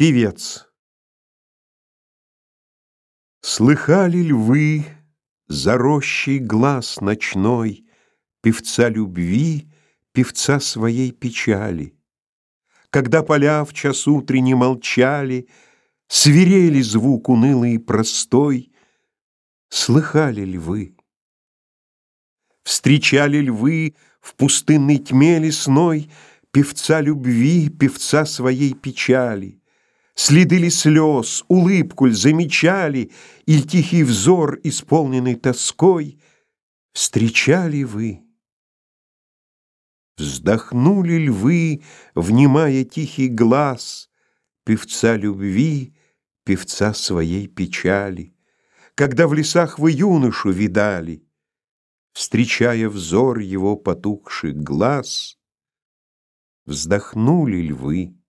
Певец Слыхали ль вы за рощей глаз ночной Певца любви, певца своей печали? Когда поля в час утренний молчали, Свирели звук унылый и простой, Слыхали ль вы? Встречали ль вы в пустынной тьме лесной Певца любви, певца своей печали? Следы ли слез, улыбку ль замечали, Иль тихий взор, исполненный тоской, Встречали вы? Вздохнули ль вы, внимая тихий глаз Певца любви, певца своей печали, Когда в лесах вы юношу видали, Встречая взор его потухших глаз, Вздохнули ль вы?